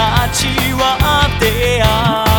たちは出